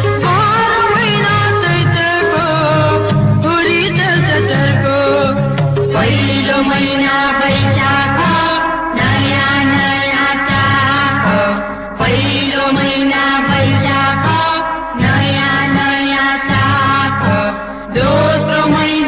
तलकोहिना चुरी चलको पहिलो महिना भैया नयाँ चाप मैना महिना भैया नयाँ ताप दोस्रो महिना